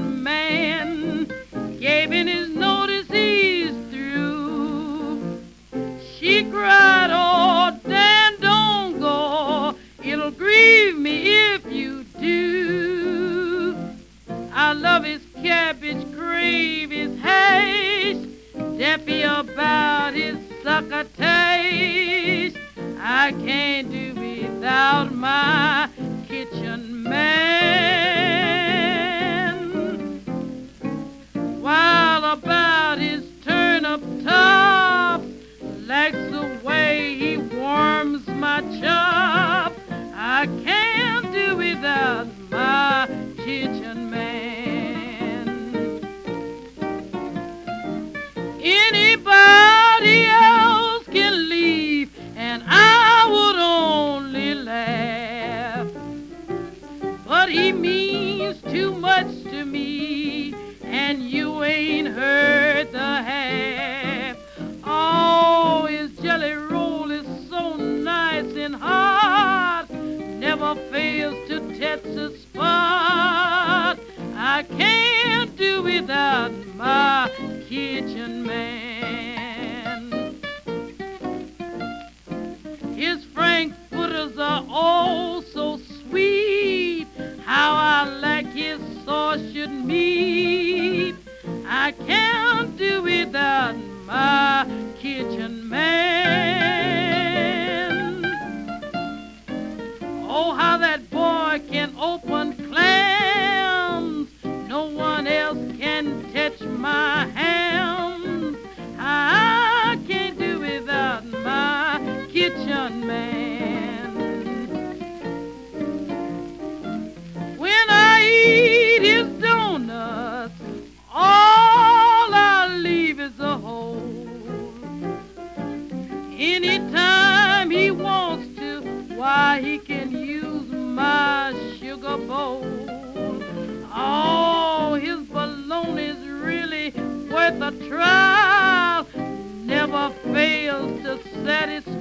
man gave in his notice he's through. She cried, oh, Dan, don't go. It'll grieve me if you do. I love his cabbage crave, his hash, daffy about his succotash. I can't do without my kitchen man. I can't do without my kitchen man. Anybody else can leave, and I would only laugh. But he means too much to me, and you ain't heard can't do without my kitchen man. His frankfurters are oh so sweet. How I like his sausage meat. I can't do without my kitchen man. Oh, how that boy can open trial. Never fails to satisfy.